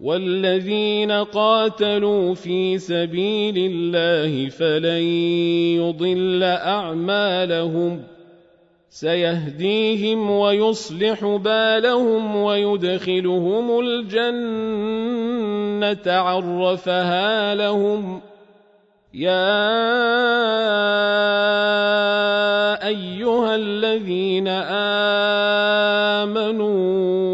والذين قاتلوا في سبيل الله فلن يضل اعمالهم سيهديهم ويصلح بالهم ويدخلهم الجنه عرفها لهم يا ايها الذين امنوا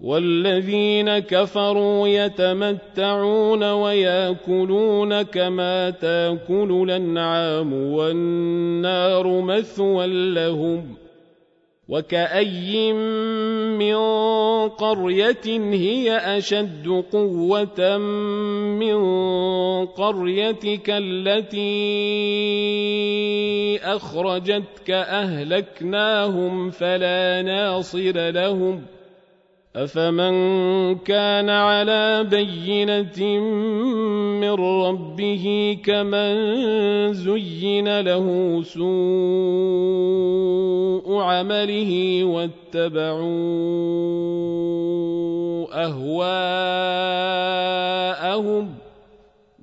والذين كفروا يتمتعون ويأكلون كما تأكل الأنعام والنار مثوى لهم وكأي من قرية هي أشد قوة من قريتك التي أخرجتك أهلكناهم فلا ناصر لهم أفمن كان على بينة من ربه كمن زين له سوء عمله واتبعوا أهواءهم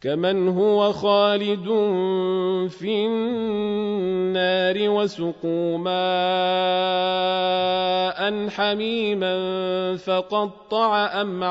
كمن هو خالد في النار وسقوا ماء حميما فقطع أمعاءهم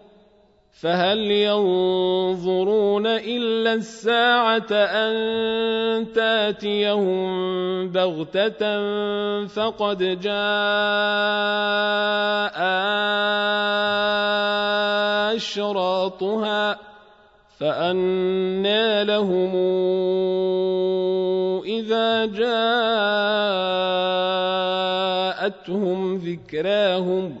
فهل ينظرون إلا الساعة أن تاتيهم بغتة فقد جاء أشراطها فأنى لهم إذا جاءتهم ذكراهم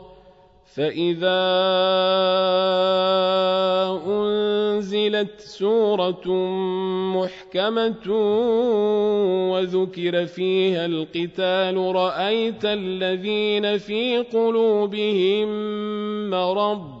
فإذا أنزلت سورة محكمة وذكر فيها القتال رأيت الذين في قلوبهم مرض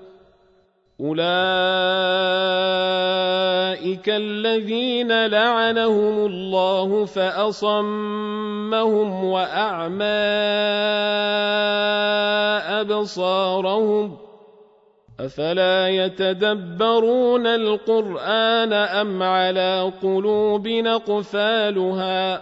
أولئك الذين لعنهم الله فأصمهم وأعمى أبصارهم أفلا يتدبرون القرآن أم على قلوب نقفالها ۖ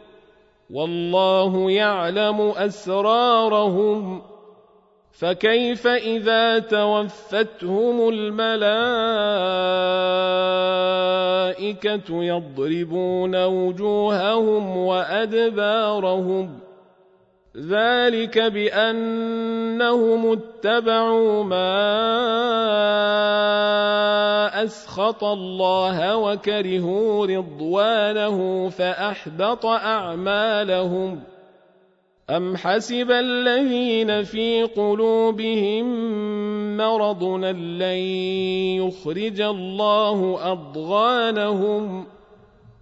والله يعلم أسرارهم فكيف إذا توفتهم الملائكة يضربون وجوههم وأدبارهم ذلك بأنهم اتبعوا ما أسخط الله وكرهوا رضوانه فأحبط أعمالهم. أم حسب الذين في قلوبهم مرض لن يخرج الله أضغانهم؟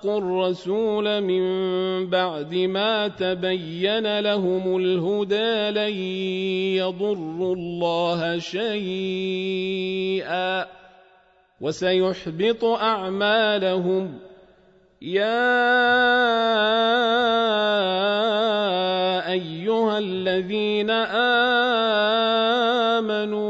واتقوا الرسول من بعد ما تبين لهم الهدى لن يضروا الله شيئا وسيحبط أعمالهم. يا أيها الذين آمنوا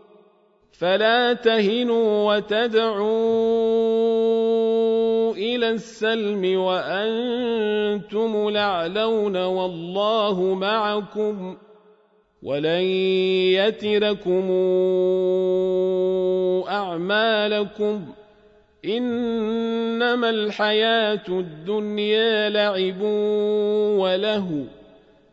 فلا تهنوا وتدعوا إلى السلم وأنتم لعلون والله معكم ولن يتركم أعمالكم إنما الحياة الدنيا لعب وله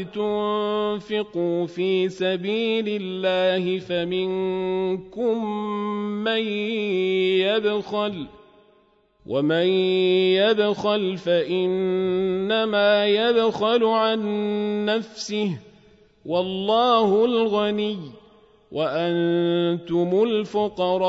لتنفقوا في سبيل الله فمنكم من يبخل ومن يبخل فإنما يبخل عن نفسه والله الغني وأنتم الفقراء.